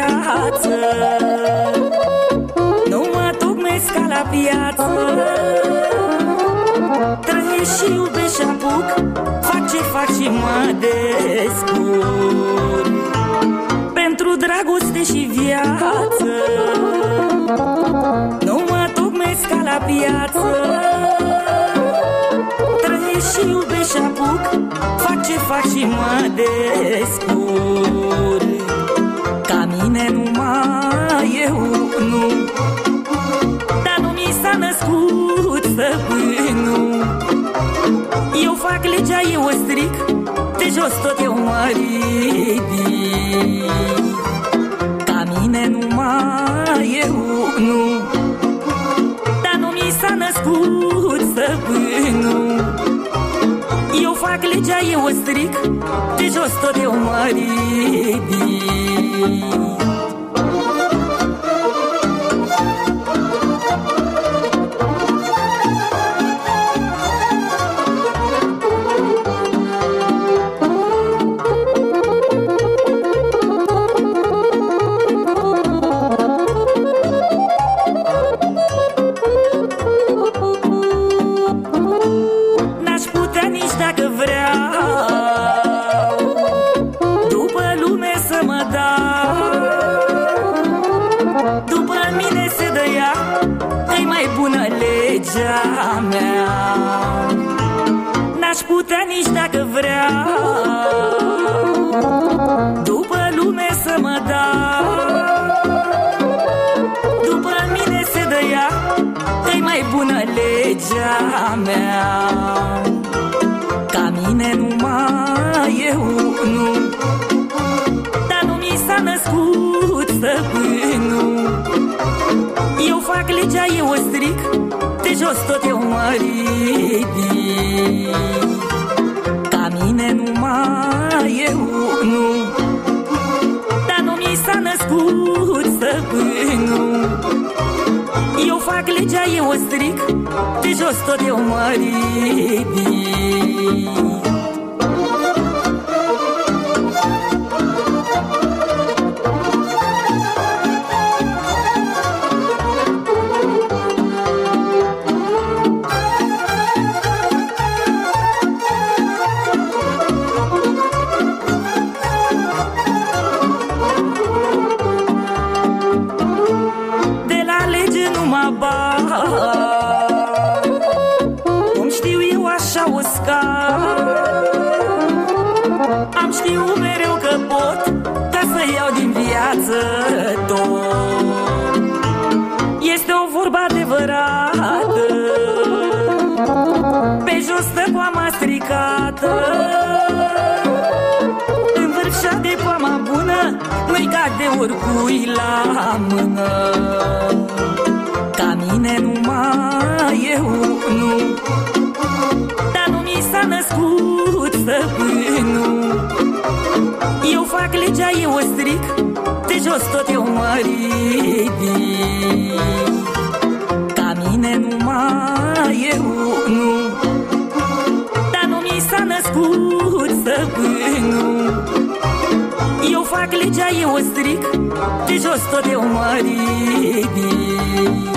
viață Nu mă tocmesc ca la piață Trăiesc și iubesc și apuc Fac ce fac și mă descur. Pentru dragoste și viață Nu mă tocmesc ca la piață Trăiesc și iubesc și apuc Fac ce fac și mă descur eu nu. Dar nu mi s-a născut stăpânul. Eu fac legea, eu o stric De jos tot eu mă ridic. Ca mine numai eu nu. Dar nu mi s-a născut stăpânul. Eu fac legea, eu o stric De jos tot eu mă ridic N-aș putea nici dacă vreau După lume să mă dau. După mine se dă ea e mai bună legea mea. Ca mine numai eu nu. Dar nu mi s-a născut stăpânul. Eu fac legea, eu o stric De jos tot eu mă ridic. Ca mine numai eu nu. Dar nu mi s-a născut stăpânul. Eu fac legea, eu o stric De jos tot eu mă ridic viață tot Este o vorbă adevărată. Pe jos stă poama stricată. În vârf și de poama bună Nu-i cade oricui la mână. Ca mine numai eu nu. Dar nu mi s-a născut stăpânul. Eu fac legea, eu o stric De jos tot eu mă ridic Ca mine numai eu nu Dar nu mi s-a născut stăpânul. Eu fac legea, eu o stric De jos tot eu mă ridic